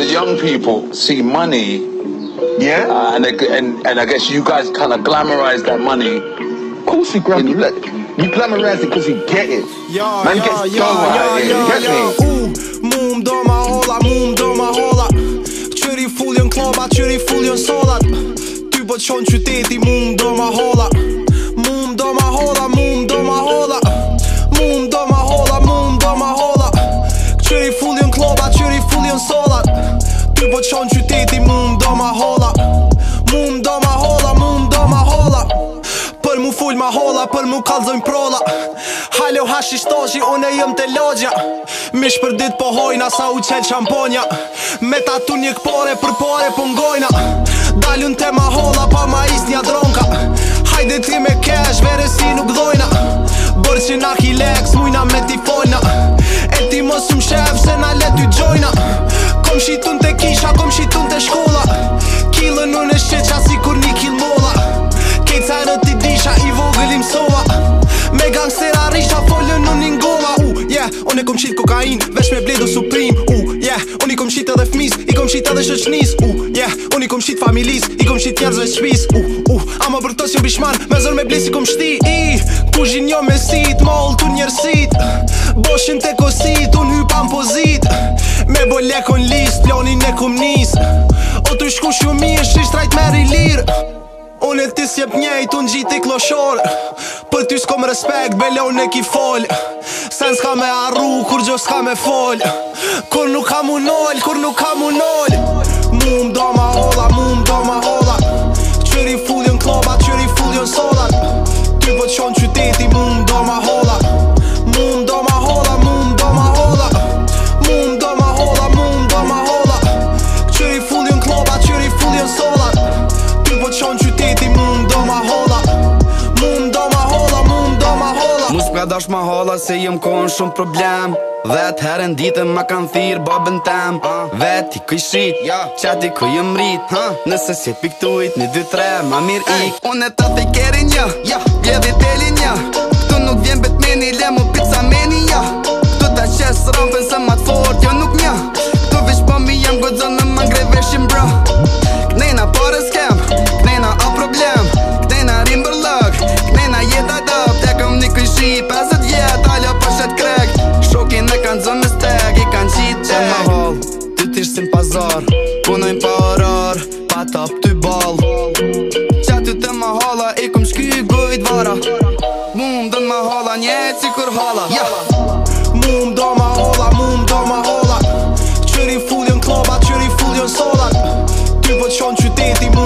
the young people see money, yeah, uh, and, and and I guess you guys kind of glamorize that money. Of course, you you glamorize it because you get it. Yo, Man yo, gets yo, yo, yo, get yo. me? Mum doma hola, mum doma hola. Qëri fullën kloba, qëri fullën solat. Ty po qonë qyteti, mum doma hola. Mum doma hola, mum doma hola. hola, hola. ty po qonë qyteti Mu do ma hola Mu do ma hola, mu do ma hola Për mu full ma hola, për mu kalzojnë prola Halo hash i shtoshi, une jëm të logja Mish për dit po hojna, sa u qelë shamponja Me ta tu një këpore, për pore po ngojna Dalun te ma hola, pa ma is një dronka Hajde ti me cash, vere si nuk dojna Bërë që na hilek, smujna me ti fojna E ti mos më shek kom qit kokain Vesh me bledo supreme U, uh, yeah, unë i kom qit edhe fmis I kom qit edhe shëqnis U, uh, yeah, unë i kom qit familis I kom qit tjerëzve shpis U, uh, u, uh, ama për bërtoj si bishman Me zër me blesi kom shti I, ku zhin jo me sit Ma të njërësit Boshin të kosit Unë hy më pozit Me bo lekon list Planin e kom nis O të shku shumë i e shishtrajt me rilir Unë e ti s'jep njejt, unë gjitë i kloshor Për ty s'kom respekt, belon e ki fol Sen s'ka me arru, kur gjo s'ka me fol Kur nuk kam unol, kur nuk kam unol Mu më ka dash ma hala se jem kohen shumë problem Vet heren herën ditën ma kanë thirë babën tem ah. Vet ku i shrit, ja, që ku i jë mrit Nese Nëse si piktuit, një dy tre, ma mirë ik hey, Unë e të të i kerin një, ja, bje dhe Këtu nuk vjen bet meni, le mu pizza meni një ja. Këtu të qesë rëmë, sa mat fort, jo nuk një Këtu vesh po mi jam godzon në ball Qatë të më hala, e këm shky gojt vara Mu më dënë më hala, një e si kur Mu më do më hala, mu më do më hala Qëri fulljon kloba, qëri fulljon solat Ty vë po qonë qyteti më